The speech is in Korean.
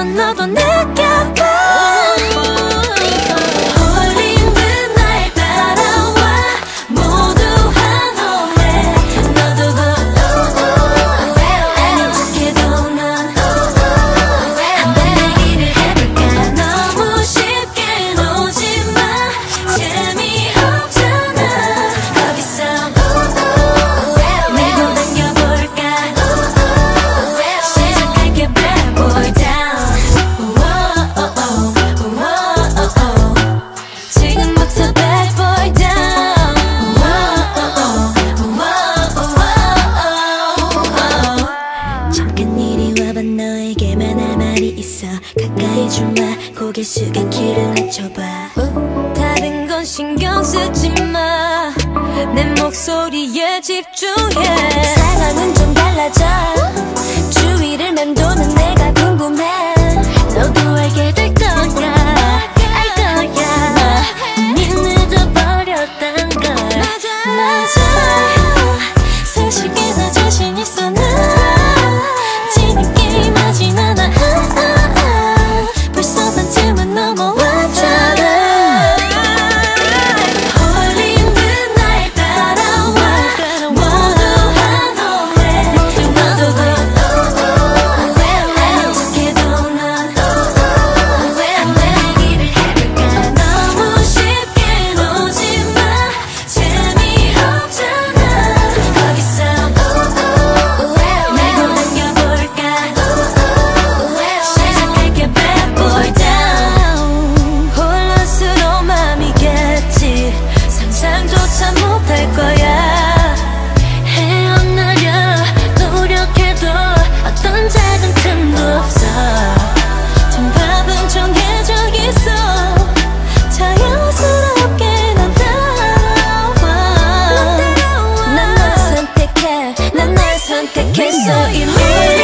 벌써 너도 느껴 있어 가까이 좀마 고개 숙여 길을 낮춰봐. 어? 다른 건 신경 쓰지 마 내 목소리에 집중해. It's so illuminating.